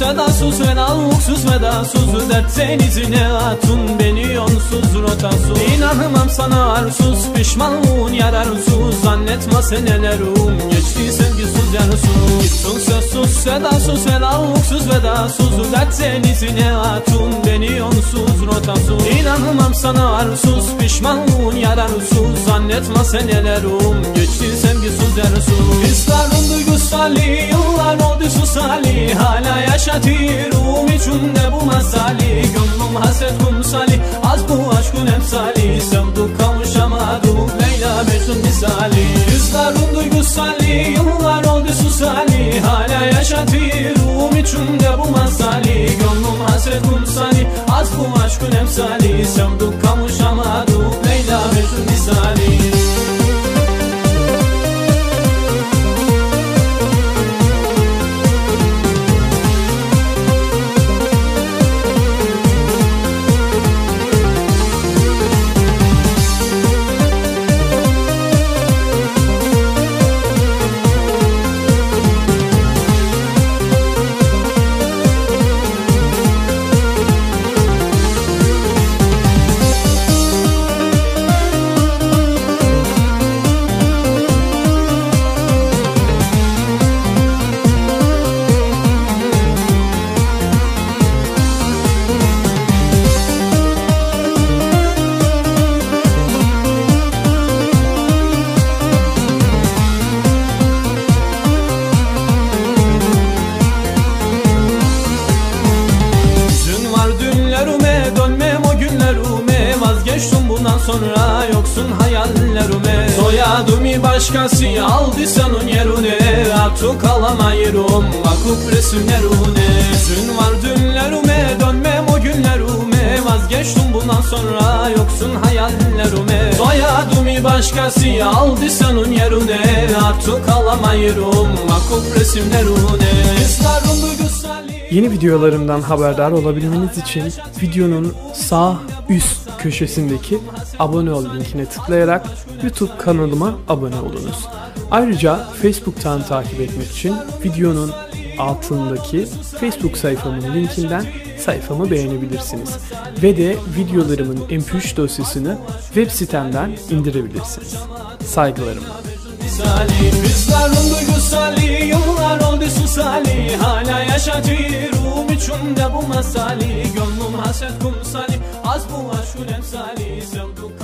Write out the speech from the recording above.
sedasız Fenalıksız vedasız Dert denizine atın Beni yonsuz rotasız. İnanmam sana arsuz Pişmanlığın yararsız Zannetme senelerim Geçti sevgisiz yarsız Gitsin sözsüz sedasız Fenalıksız vedasız. Dert denizine atın Beni yonsuz rotasız. İnanmam sana arsuz Pişmanlığın yararsız Zannetme senelerim Geçti sevgisiz yarsız Hislerim duygusali Yıllar oldu Hala yaşatıyorum içimde bu masali Gönlüm haset kumsali. Az bu aşkın emsali Sevdik kavuşamadık Leyla Mecnun misali. Hislerim duygusali Yıllar oldu susali. Hala yaşatıyorum içimde bu masali Gönlüm haset kumsali. Az bu aşkın emsali Sevdik sonra yoksun hayallerime Soyadımı başkası aldı senin yerine Artık alamayırım vakıf resimlerine Hüzün var dünlerime dönmem o günlerime Vazgeçtim bundan sonra yoksun hayallerime Soyadımı başkası aldı senin yerine Artık alamayırım vakıf resimlerine duygusali Yeni videolarımdan haberdar olabilmeniz için videonun sağ üst köşesindeki abone ol linkine tıklayarak YouTube kanalıma abone olunuz. Ayrıca Facebook'tan takip etmek için videonun altındaki Facebook sayfamın linkinden sayfamı beğenebilirsiniz. Ve de videolarımın MP3 dosyasını web sitemden indirebilirsiniz. Saygılarımla. misali duygusali Yıllar oldu susali Hala yaşatıyorum içimde bu masali Gönlüm haset kumsali Az bu aşkın emsali Sevdik